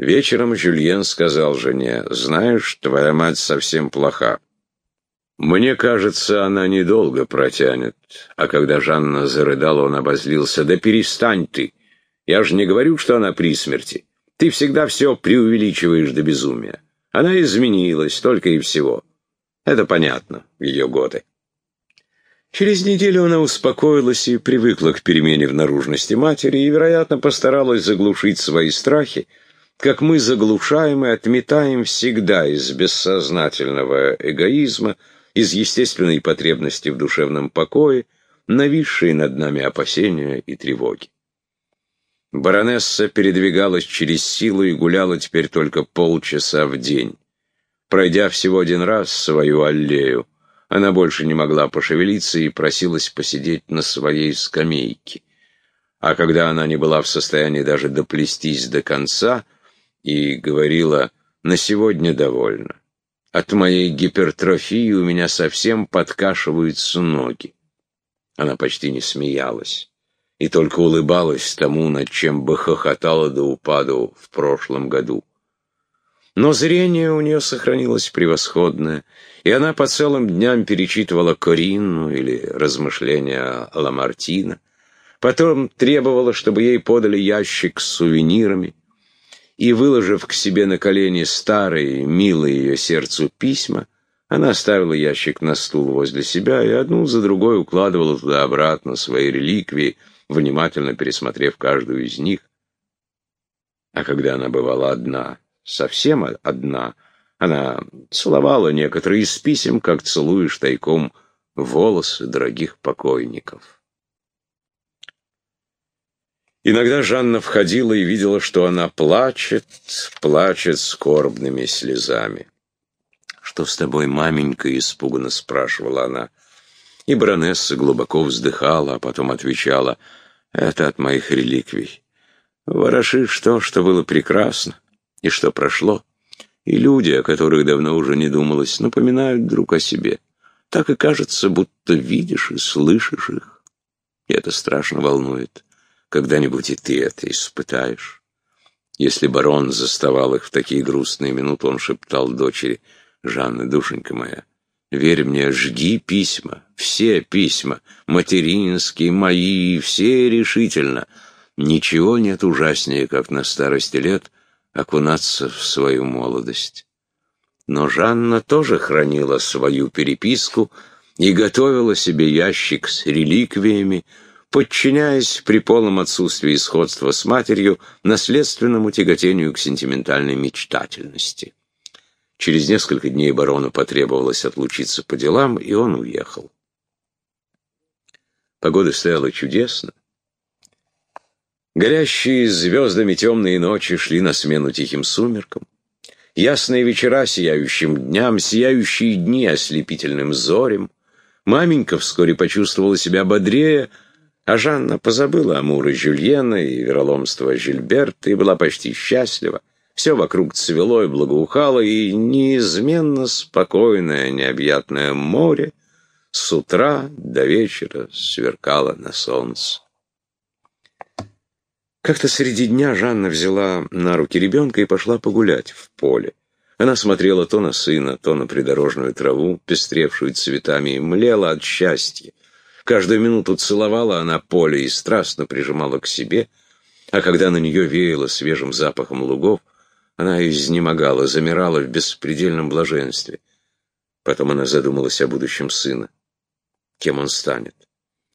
Вечером Жюльен сказал жене, «Знаешь, твоя мать совсем плоха. Мне кажется, она недолго протянет». А когда Жанна зарыдала, он обозлился, «Да перестань ты! Я же не говорю, что она при смерти. Ты всегда все преувеличиваешь до безумия. Она изменилась, только и всего. Это понятно ее годы». Через неделю она успокоилась и привыкла к перемене в наружности матери и, вероятно, постаралась заглушить свои страхи, как мы заглушаем и отметаем всегда из бессознательного эгоизма, из естественной потребности в душевном покое, нависшие над нами опасения и тревоги. Баронесса передвигалась через силу и гуляла теперь только полчаса в день. Пройдя всего один раз свою аллею, она больше не могла пошевелиться и просилась посидеть на своей скамейке. А когда она не была в состоянии даже доплестись до конца — и говорила «на сегодня довольно. От моей гипертрофии у меня совсем подкашиваются ноги». Она почти не смеялась и только улыбалась тому, над чем бы хохотала до упаду в прошлом году. Но зрение у нее сохранилось превосходное, и она по целым дням перечитывала Коринну или размышления Ламартина, потом требовала, чтобы ей подали ящик с сувенирами, и, выложив к себе на колени старые, милые ее сердцу письма, она ставила ящик на стул возле себя и одну за другой укладывала туда обратно свои реликвии, внимательно пересмотрев каждую из них. А когда она бывала одна, совсем одна, она целовала некоторые из писем, как целуешь тайком волосы дорогих покойников. Иногда Жанна входила и видела, что она плачет, плачет скорбными слезами. «Что с тобой, маменька?» — испуганно спрашивала она. И баронесса глубоко вздыхала, а потом отвечала, «Это от моих реликвий. Ворошишь то, что было прекрасно и что прошло. И люди, о которых давно уже не думалось, напоминают друг о себе. Так и кажется, будто видишь и слышишь их. И это страшно волнует». Когда-нибудь и ты это испытаешь. Если барон заставал их в такие грустные минуты, он шептал дочери, «Жанна, душенька моя, верь мне, жги письма, все письма, материнские, мои, все решительно. Ничего нет ужаснее, как на старости лет окунаться в свою молодость». Но Жанна тоже хранила свою переписку и готовила себе ящик с реликвиями, подчиняясь при полном отсутствии сходства с матерью наследственному тяготению к сентиментальной мечтательности. Через несколько дней барону потребовалось отлучиться по делам, и он уехал. Погода стояла чудесно. Горящие звездами темные ночи шли на смену тихим сумеркам. Ясные вечера сияющим дням, сияющие дни ослепительным зорем. Маменька вскоре почувствовала себя бодрее, а Жанна позабыла Амура Жюльена и вероломство Жильберта и была почти счастлива. Все вокруг цвело и благоухало, и неизменно спокойное необъятное море с утра до вечера сверкало на солнце. Как-то среди дня Жанна взяла на руки ребенка и пошла погулять в поле. Она смотрела то на сына, то на придорожную траву, пестревшую цветами, и млела от счастья. Каждую минуту целовала она поле и страстно прижимала к себе, а когда на нее веяло свежим запахом лугов, она изнемогала, замирала в беспредельном блаженстве. Потом она задумалась о будущем сына. Кем он станет?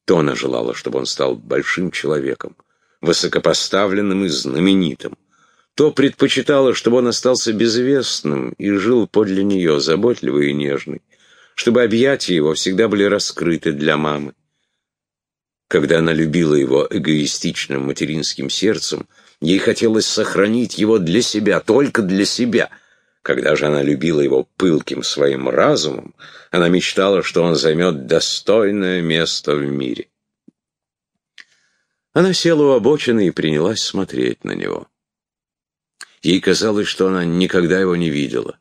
То она желала, чтобы он стал большим человеком, высокопоставленным и знаменитым. То предпочитала, чтобы он остался безвестным и жил подле нее, заботливый и нежный, чтобы объятия его всегда были раскрыты для мамы. Когда она любила его эгоистичным материнским сердцем, ей хотелось сохранить его для себя, только для себя. Когда же она любила его пылким своим разумом, она мечтала, что он займет достойное место в мире. Она села у обочины и принялась смотреть на него. Ей казалось, что она никогда его не видела.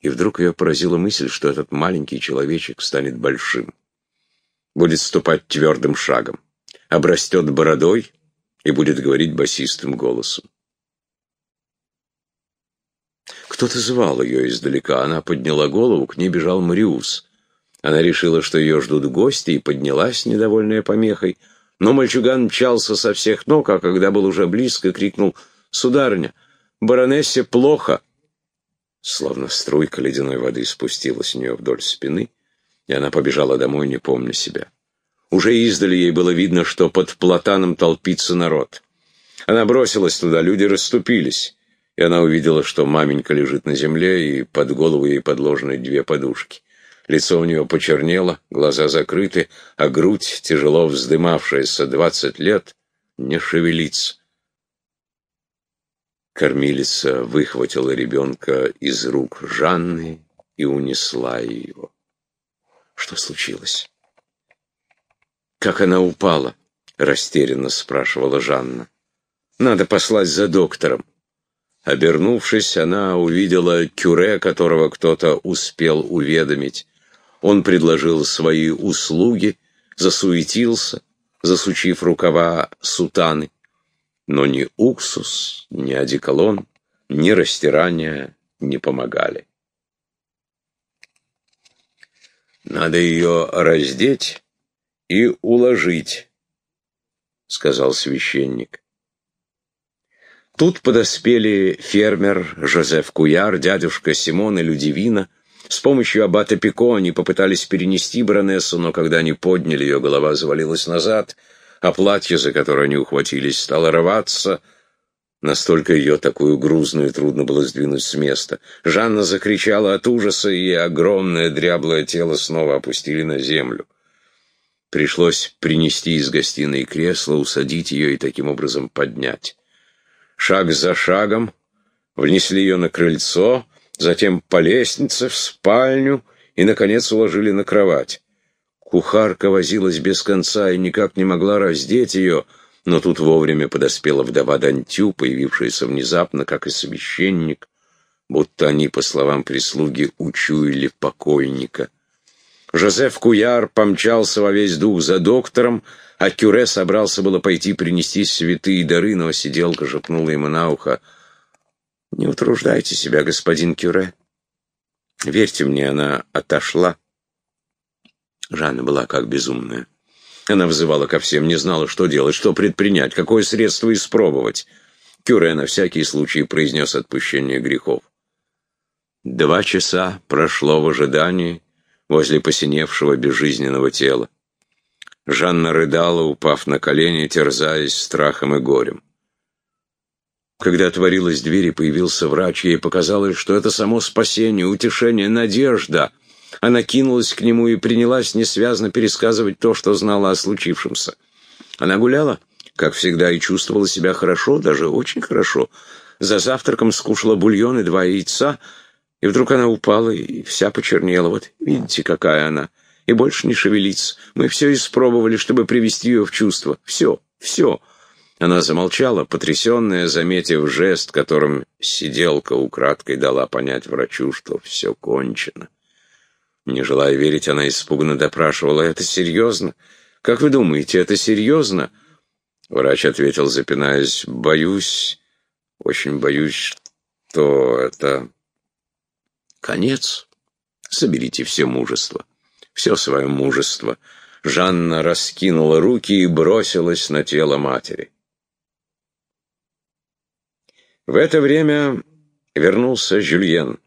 И вдруг ее поразила мысль, что этот маленький человечек станет большим будет ступать твердым шагом, обрастет бородой и будет говорить басистым голосом. Кто-то звал ее издалека. Она подняла голову, к ней бежал Мариус. Она решила, что ее ждут гости, и поднялась, недовольная помехой. Но мальчуган мчался со всех ног, а когда был уже близко, крикнул «Сударыня, баронессе плохо!» Словно струйка ледяной воды спустилась у нее вдоль спины, и она побежала домой, не помня себя. Уже издали ей было видно, что под платаном толпится народ. Она бросилась туда, люди расступились, и она увидела, что маменька лежит на земле, и под голову ей подложены две подушки. Лицо у нее почернело, глаза закрыты, а грудь, тяжело вздымавшаяся двадцать лет, не шевелится. Кормилица выхватила ребенка из рук Жанны и унесла его. Что случилось? Как она упала? Растерянно спрашивала Жанна. Надо послать за доктором. Обернувшись, она увидела кюре, которого кто-то успел уведомить. Он предложил свои услуги, засуетился, засучив рукава сутаны. Но ни уксус, ни одеколон, ни растирание не помогали. «Надо ее раздеть и уложить», — сказал священник. Тут подоспели фермер Жозеф Куяр, дядюшка Симон и Людивина. С помощью аббата Пико они попытались перенести баронессу, но когда они подняли ее, голова завалилась назад — а платье, за которое они ухватились, стало рваться. Настолько ее, такую грузную, трудно было сдвинуть с места. Жанна закричала от ужаса, и огромное дряблое тело снова опустили на землю. Пришлось принести из гостиной кресло, усадить ее и таким образом поднять. Шаг за шагом внесли ее на крыльцо, затем по лестнице в спальню и, наконец, уложили на кровать. Кухарка возилась без конца и никак не могла раздеть ее, но тут вовремя подоспела вдова Дантю, появившаяся внезапно, как и священник, будто они, по словам прислуги, учуяли покойника. Жозеф Куяр помчался во весь дух за доктором, а Кюре собрался было пойти принести святые дары, но сиделка шепнула ему на ухо. «Не утруждайте себя, господин Кюре. Верьте мне, она отошла». Жанна была как безумная. Она взывала ко всем, не знала, что делать, что предпринять, какое средство испробовать. Кюре на всякий случай произнес отпущение грехов. Два часа прошло в ожидании возле посиневшего безжизненного тела. Жанна рыдала, упав на колени, терзаясь страхом и горем. Когда отворилась дверь и появился врач, ей показалось, что это само спасение, утешение, надежда — она кинулась к нему и принялась несвязно пересказывать то, что знала о случившемся. Она гуляла, как всегда, и чувствовала себя хорошо, даже очень хорошо. За завтраком скушала бульон и два яйца, и вдруг она упала и вся почернела. Вот видите, какая она. И больше не шевелится. Мы все испробовали, чтобы привести ее в чувство. Все, все. Она замолчала, потрясенная, заметив жест, которым сиделка украдкой дала понять врачу, что все кончено. Не желая верить, она испуганно допрашивала. «Это серьезно? Как вы думаете, это серьезно?» Врач ответил, запинаясь. «Боюсь, очень боюсь, что это конец. Соберите все мужество, все свое мужество». Жанна раскинула руки и бросилась на тело матери. В это время вернулся Жюльен.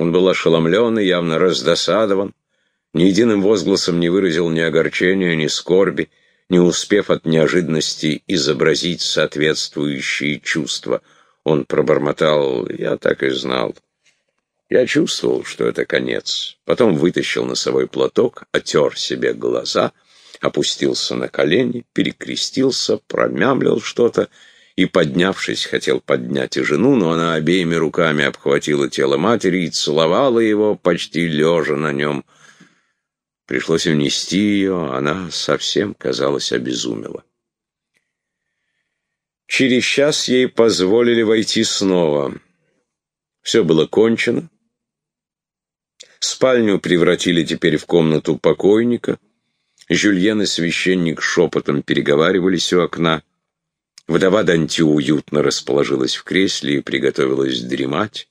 Он был ошеломлен и явно раздосадован, ни единым возгласом не выразил ни огорчения, ни скорби, не успев от неожиданности изобразить соответствующие чувства. Он пробормотал «Я так и знал». Я чувствовал, что это конец. Потом вытащил носовой платок, отер себе глаза, опустился на колени, перекрестился, промямлил что-то и, поднявшись, хотел поднять и жену, но она обеими руками обхватила тело матери и целовала его, почти лежа на нем. Пришлось унести ее, она совсем, казалось, обезумела. Через час ей позволили войти снова. Все было кончено. Спальню превратили теперь в комнату покойника. Жюльен и священник шепотом переговаривались у окна. Вдова Данти уютно расположилась в кресле и приготовилась дремать.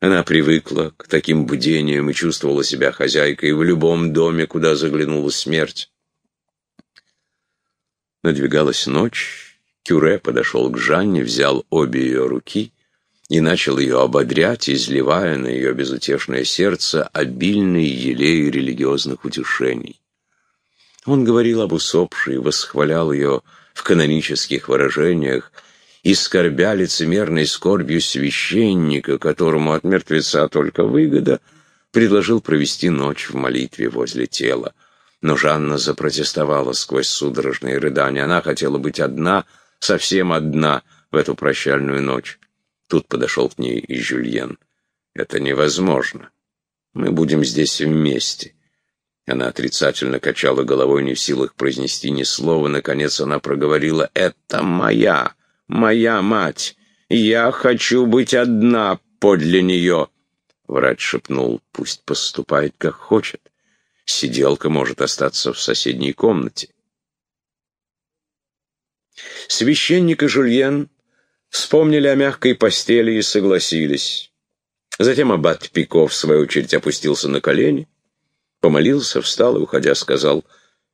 Она привыкла к таким бдениям и чувствовала себя хозяйкой в любом доме, куда заглянула смерть. Надвигалась ночь, Кюре подошел к Жанне, взял обе ее руки и начал ее ободрять, изливая на ее безутешное сердце обильный елей религиозных утешений. Он говорил об усопшей, восхвалял ее в канонических выражениях, и скорбя лицемерной скорбью священника, которому от мертвеца только выгода, предложил провести ночь в молитве возле тела. Но Жанна запротестовала сквозь судорожные рыдания. Она хотела быть одна, совсем одна в эту прощальную ночь. Тут подошел к ней и Жюльен. «Это невозможно. Мы будем здесь вместе». Она отрицательно качала головой, не в силах произнести ни слова. Наконец она проговорила «Это моя, моя мать. Я хочу быть одна подле нее». Врач шепнул «Пусть поступает, как хочет. Сиделка может остаться в соседней комнате». Священник и Жульен вспомнили о мягкой постели и согласились. Затем аббат Пико, в свою очередь, опустился на колени Помолился, встал и, уходя, сказал,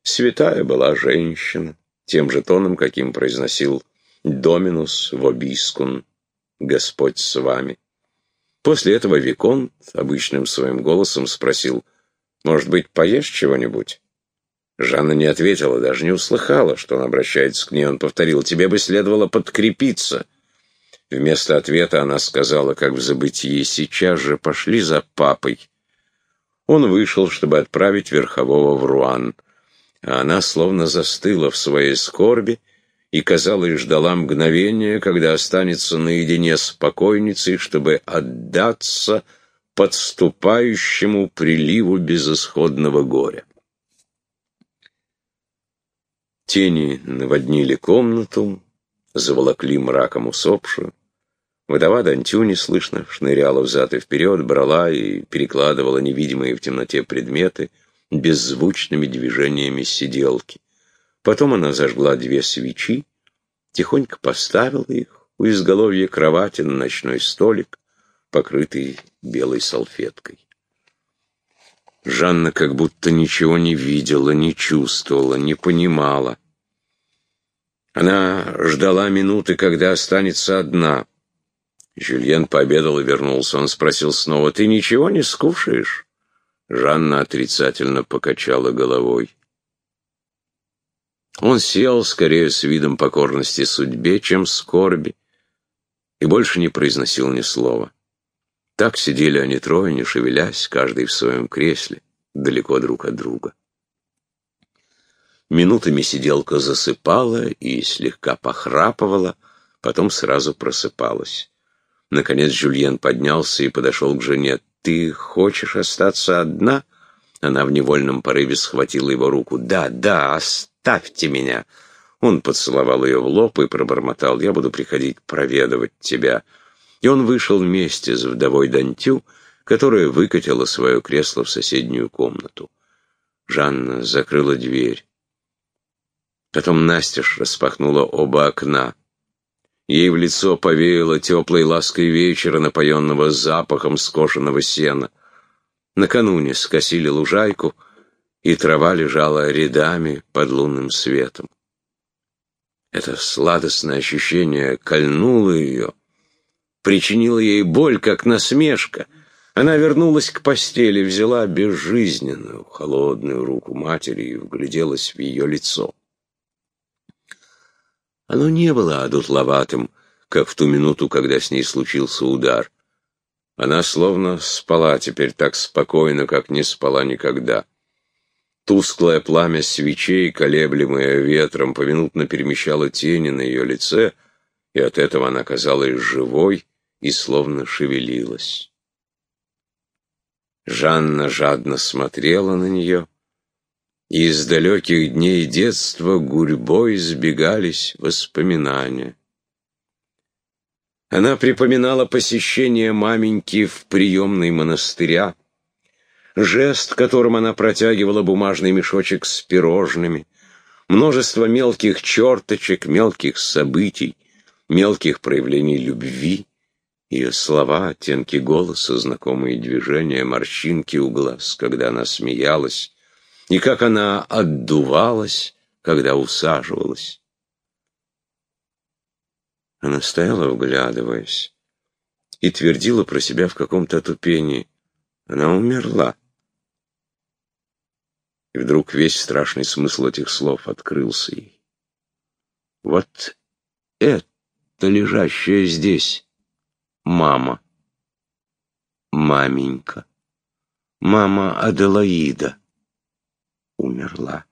«Святая была женщина», тем же тоном, каким произносил «Доминус вобискун», «Господь с вами». После этого Виконт обычным своим голосом спросил, «Может быть, поешь чего-нибудь?» Жанна не ответила, даже не услыхала, что он обращается к ней. Он повторил, «Тебе бы следовало подкрепиться». Вместо ответа она сказала, как в забытии, «Сейчас же пошли за папой». Он вышел, чтобы отправить верхового в Руан, а она словно застыла в своей скорби и, казалось, ждала мгновения, когда останется наедине с покойницей, чтобы отдаться подступающему приливу безысходного горя. Тени наводнили комнату, заволокли мраком усопшую. Вдова Дантю неслышно шныряла взад и вперед, брала и перекладывала невидимые в темноте предметы беззвучными движениями сиделки. Потом она зажгла две свечи, тихонько поставила их у изголовья кровати на ночной столик, покрытый белой салфеткой. Жанна как будто ничего не видела, не чувствовала, не понимала. Она ждала минуты, когда останется одна — Жюльен пообедал и вернулся. Он спросил снова, «Ты ничего не скушаешь?» Жанна отрицательно покачала головой. Он сел скорее с видом покорности судьбе, чем скорби, и больше не произносил ни слова. Так сидели они трое, не шевелясь, каждый в своем кресле, далеко друг от друга. Минутами сиделка засыпала и слегка похрапывала, потом сразу просыпалась. Наконец Жюльен поднялся и подошел к жене. «Ты хочешь остаться одна?» Она в невольном порыве схватила его руку. «Да, да, оставьте меня!» Он поцеловал ее в лоб и пробормотал. «Я буду приходить проведывать тебя». И он вышел вместе с вдовой Дантю, которая выкатила свое кресло в соседнюю комнату. Жанна закрыла дверь. Потом Настеж распахнула оба окна. Ей в лицо повеяло теплой лаской вечера, напоенного запахом скошенного сена. Накануне скосили лужайку, и трава лежала рядами под лунным светом. Это сладостное ощущение кольнуло ее, причинило ей боль, как насмешка. Она вернулась к постели, взяла безжизненную, холодную руку матери и вгляделась в ее лицо. Оно не было одутловатым, как в ту минуту, когда с ней случился удар. Она словно спала теперь так спокойно, как не спала никогда. Тусклое пламя свечей, колеблемое ветром, поминутно перемещало тени на ее лице, и от этого она казалась живой и словно шевелилась. Жанна жадно смотрела на нее, и из далеких дней детства гурьбой сбегались воспоминания. Она припоминала посещение маменьки в приемной монастыря, жест, которым она протягивала бумажный мешочек с пирожными, множество мелких черточек, мелких событий, мелких проявлений любви Ее слова, оттенки голоса, знакомые движения, морщинки у глаз, когда она смеялась, и как она отдувалась, когда усаживалась. Она стояла, вглядываясь, и твердила про себя в каком-то отупении. Она умерла. И вдруг весь страшный смысл этих слов открылся ей. Вот это лежащая здесь мама. Маменька. Мама Аделаида. Умерла.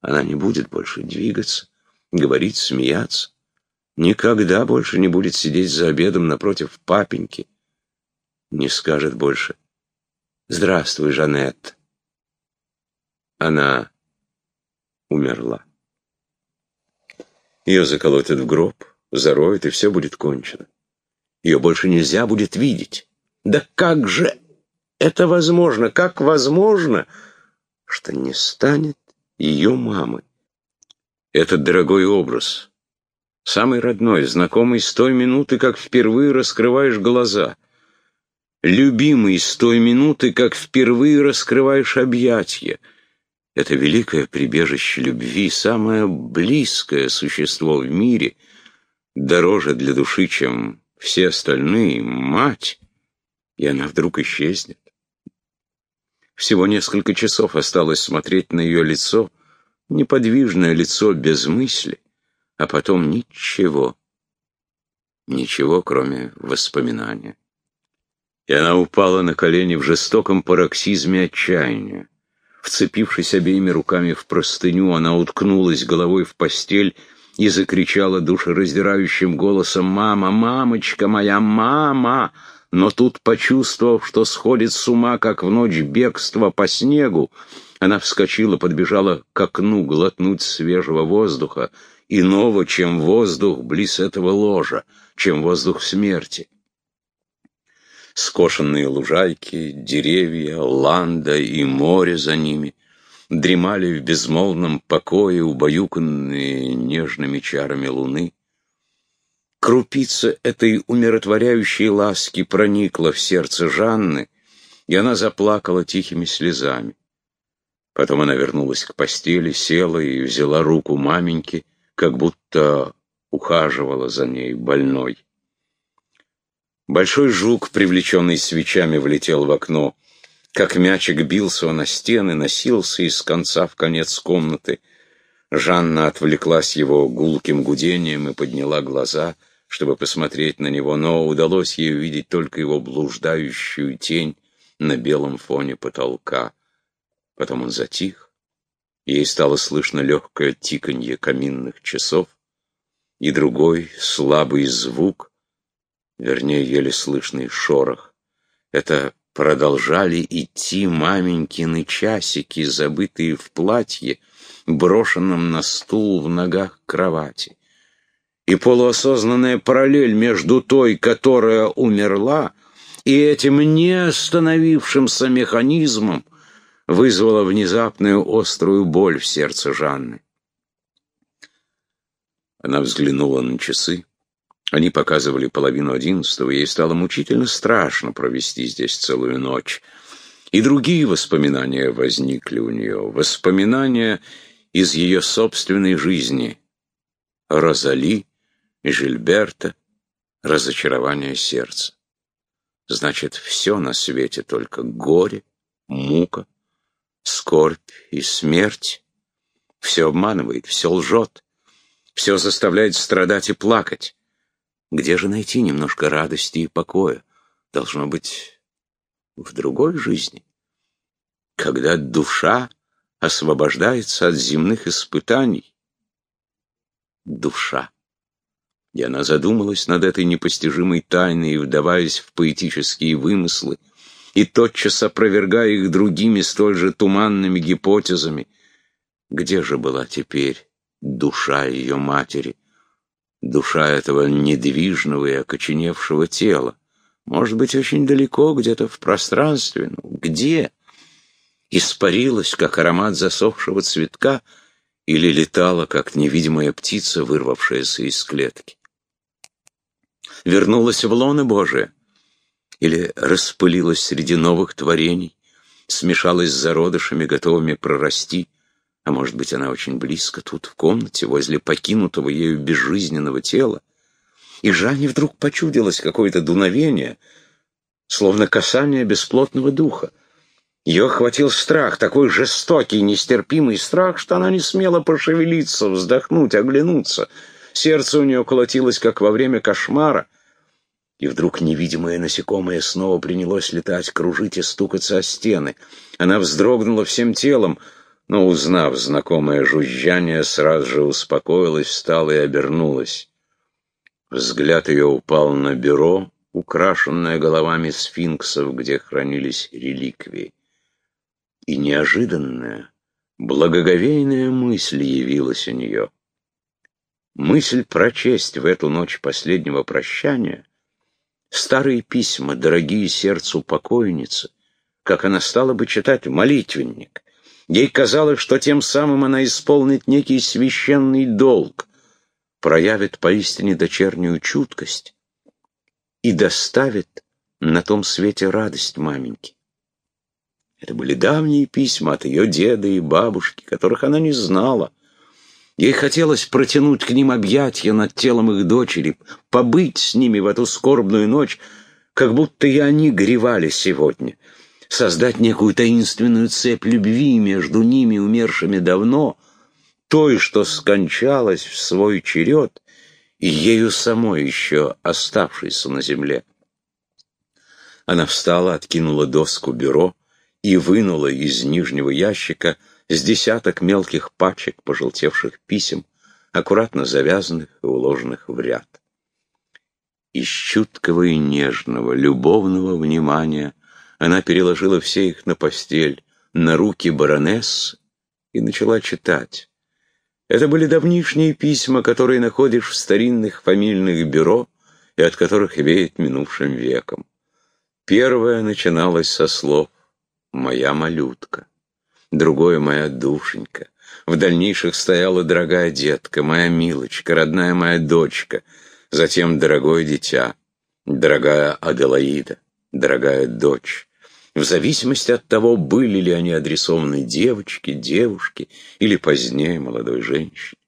Она не будет больше двигаться, говорить, смеяться. Никогда больше не будет сидеть за обедом напротив папеньки. Не скажет больше «Здравствуй, Жанет». Она умерла. Ее заколотят в гроб, зароют, и все будет кончено. Ее больше нельзя будет видеть. Да как же это возможно? Как возможно, что не станет ее мамы? Этот дорогой образ, самый родной, знакомый с той минуты, как впервые раскрываешь глаза, любимый с той минуты, как впервые раскрываешь объятия, это великое прибежище любви, самое близкое существо в мире, дороже для души, чем все остальные, мать, и она вдруг исчезнет. Всего несколько часов осталось смотреть на ее лицо, неподвижное лицо без мысли, а потом ничего, ничего, кроме воспоминания. И она упала на колени в жестоком пароксизме отчаяния. Вцепившись обеими руками в простыню, она уткнулась головой в постель и закричала душераздирающим голосом «Мама, мамочка моя, мама!» Но тут, почувствовав, что сходит с ума, как в ночь бегства по снегу, она вскочила, подбежала к окну глотнуть свежего воздуха, иного, чем воздух близ этого ложа, чем воздух смерти. Скошенные лужайки, деревья, ланда и море за ними дремали в безмолвном покое, убаюканные нежными чарами луны. Крупица этой умиротворяющей ласки проникла в сердце Жанны, и она заплакала тихими слезами. Потом она вернулась к постели, села и взяла руку маменьки, как будто ухаживала за ней больной. Большой жук, привлеченный свечами, влетел в окно. Как мячик бился он о стены, носился из конца в конец комнаты. Жанна отвлеклась его гулким гудением и подняла глаза, чтобы посмотреть на него, но удалось ей увидеть только его блуждающую тень на белом фоне потолка. Потом он затих. Ей стало слышно легкое тиканье каминных часов и другой слабый звук — вернее, еле слышный шорох. Это продолжали идти маменькины часики, забытые в платье, брошенном на стул в ногах кровати. И полуосознанная параллель между той, которая умерла, и этим не остановившимся механизмом вызвала внезапную острую боль в сердце Жанны. Она взглянула на часы. Они показывали половину одиннадцатого, ей стало мучительно страшно провести здесь целую ночь. И другие воспоминания возникли у нее, воспоминания из ее собственной жизни. Розали, Жильберта, разочарование сердца. Значит, все на свете только горе, мука, скорбь и смерть. Все обманывает, все лжет, все заставляет страдать и плакать. Где же найти немножко радости и покоя? Должно быть, в другой жизни. Когда душа освобождается от земных испытаний. Душа. И она задумалась над этой непостижимой тайной, вдаваясь в поэтические вымыслы, и тотчас опровергая их другими столь же туманными гипотезами. Где же была теперь душа ее матери? душа этого недвижного и окоченевшего тела. Может быть, очень далеко, где-то в пространстве. Но где? Испарилась, как аромат засохшего цветка, или летала, как невидимая птица, вырвавшаяся из клетки. Вернулась в лоно Божие? Или распылилась среди новых творений, смешалась с зародышами, готовыми прорасти? А может быть, она очень близко, тут, в комнате, возле покинутого ею безжизненного тела? И Жанне вдруг почудилось какое-то дуновение, словно касание бесплотного духа. Ее охватил страх, такой жестокий, нестерпимый страх, что она не смела пошевелиться, вздохнуть, оглянуться. Сердце у нее колотилось, как во время кошмара. И вдруг невидимое насекомое снова принялось летать, кружить и стукаться о стены. Она вздрогнула всем телом, но, узнав знакомое жужжание, сразу же успокоилась, встала и обернулась. Взгляд ее упал на бюро, украшенное головами сфинксов, где хранились реликвии и неожиданная, благоговейная мысль явилась у нее. Мысль прочесть в эту ночь последнего прощания старые письма, дорогие сердцу покойницы, как она стала бы читать молитвенник. Ей казалось, что тем самым она исполнит некий священный долг, проявит поистине дочернюю чуткость и доставит на том свете радость маменьки. Это были давние письма от ее деда и бабушки, которых она не знала. Ей хотелось протянуть к ним объятия над телом их дочери, побыть с ними в эту скорбную ночь, как будто и они гревали сегодня, создать некую таинственную цепь любви между ними, умершими давно, той, что скончалась в свой черед, и ею самой еще оставшейся на земле. Она встала, откинула доску бюро, и вынула из нижнего ящика с десяток мелких пачек пожелтевших писем, аккуратно завязанных и уложенных в ряд. Из чуткого и нежного, любовного внимания она переложила все их на постель, на руки баронесс и начала читать. Это были давнишние письма, которые находишь в старинных фамильных бюро и от которых веет минувшим веком. Первое начиналось со слов моя малютка, другое моя душенька. В дальнейших стояла дорогая детка, моя милочка, родная моя дочка, затем дорогое дитя, дорогая Аделаида, дорогая дочь. В зависимости от того, были ли они адресованы девочке, девушке или позднее молодой женщине.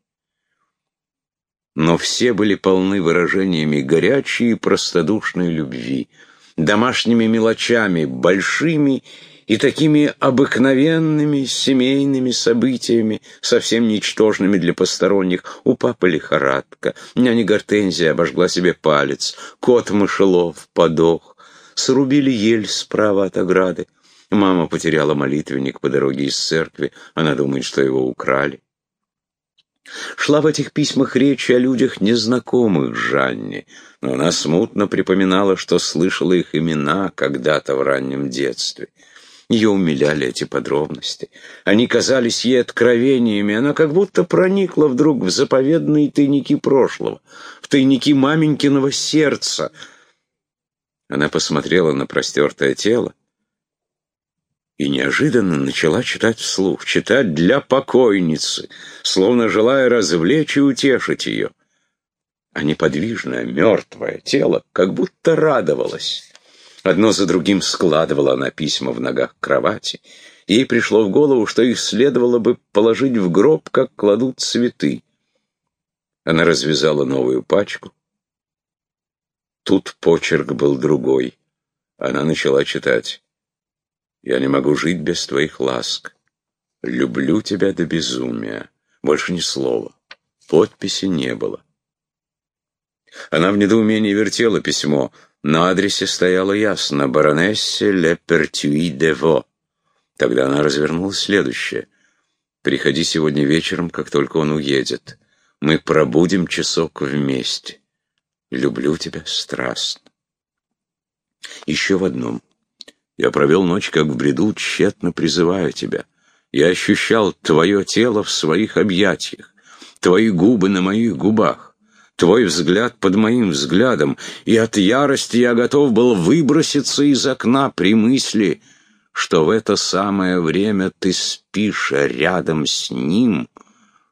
Но все были полны выражениями горячей и простодушной любви, домашними мелочами, большими и такими обыкновенными семейными событиями, совсем ничтожными для посторонних. У папы лихорадка, няня Гортензия обожгла себе палец, кот Мышелов подох, срубили ель справа от ограды. Мама потеряла молитвенник по дороге из церкви, она думает, что его украли. Шла в этих письмах речь о людях, незнакомых Жанне, но она смутно припоминала, что слышала их имена когда-то в раннем детстве. Ее умиляли эти подробности. Они казались ей откровениями. Она как будто проникла вдруг в заповедные тайники прошлого, в тайники маменькиного сердца. Она посмотрела на простертое тело и неожиданно начала читать вслух, читать для покойницы, словно желая развлечь и утешить ее. А неподвижное, мертвое тело как будто радовалось. Одно за другим складывала она письма в ногах кровати. Ей пришло в голову, что их следовало бы положить в гроб, как кладут цветы. Она развязала новую пачку. Тут почерк был другой. Она начала читать. «Я не могу жить без твоих ласк. Люблю тебя до безумия». Больше ни слова. Подписи не было. Она в недоумении вертела письмо. На адресе стояло ясно «Баронессе Ле Пертюи де Во». Тогда она развернула следующее. «Приходи сегодня вечером, как только он уедет. Мы пробудем часок вместе. Люблю тебя страстно». Еще в одном. Я провел ночь, как в бреду, тщетно призывая тебя. Я ощущал твое тело в своих объятиях, твои губы на моих губах твой взгляд под моим взглядом, и от ярости я готов был выброситься из окна при мысли, что в это самое время ты спишь рядом с ним,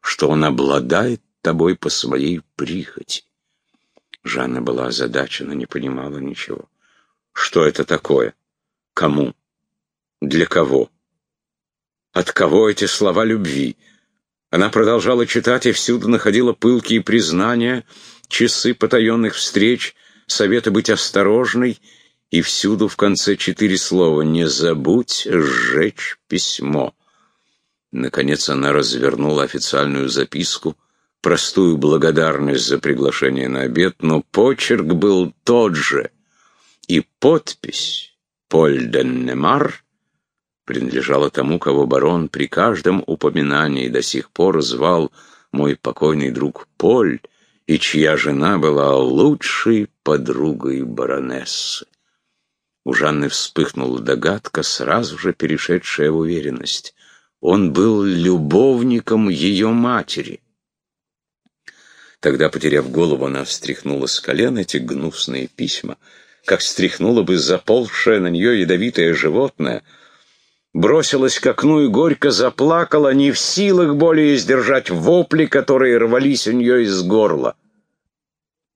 что он обладает тобой по своей прихоти. Жанна была озадачена, не понимала ничего. Что это такое? Кому? Для кого? От кого эти слова любви? Она продолжала читать и всюду находила пылкие признания, часы потаенных встреч, советы быть осторожной, и всюду в конце четыре слова «Не забудь сжечь письмо». Наконец она развернула официальную записку, простую благодарность за приглашение на обед, но почерк был тот же, и подпись «Поль Деннемар» принадлежала тому, кого барон при каждом упоминании до сих пор звал мой покойный друг Поль, и чья жена была лучшей подругой баронессы. У Жанны вспыхнула догадка, сразу же перешедшая в уверенность. Он был любовником ее матери. Тогда, потеряв голову, она встряхнула с колен эти гнусные письма, как стряхнула бы заползшее на нее ядовитое животное, бросилась к окну и горько заплакала, не в силах более сдержать вопли, которые рвались у нее из горла.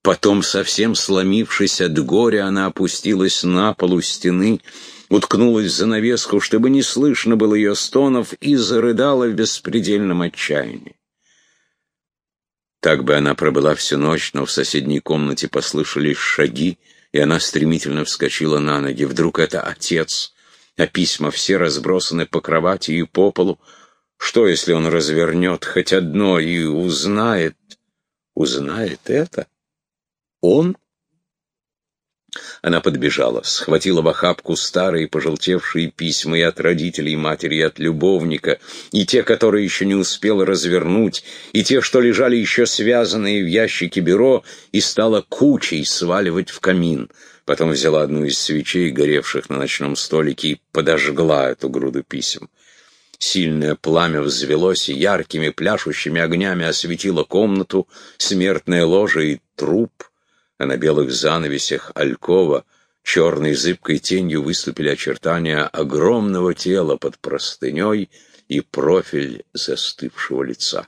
Потом, совсем сломившись от горя, она опустилась на полу стены, уткнулась в занавеску, чтобы не слышно было ее стонов, и зарыдала в беспредельном отчаянии. Так бы она пробыла всю ночь, но в соседней комнате послышались шаги, и она стремительно вскочила на ноги. Вдруг это отец, а письма все разбросаны по кровати и по полу. Что, если он развернет хоть одно и узнает? Узнает это? Он? Она подбежала, схватила в охапку старые пожелтевшие письма и от родителей матери, и от любовника, и те, которые еще не успела развернуть, и те, что лежали еще связанные в ящике бюро, и стала кучей сваливать в камин. Потом взяла одну из свечей, горевших на ночном столике, и подожгла эту груду писем. Сильное пламя взвелось и яркими пляшущими огнями осветило комнату, смертное ложе и труп — а на белых занавесях алькова черной зыбкой тенью выступили очертания огромного тела под простыней и профиль застывшего лица.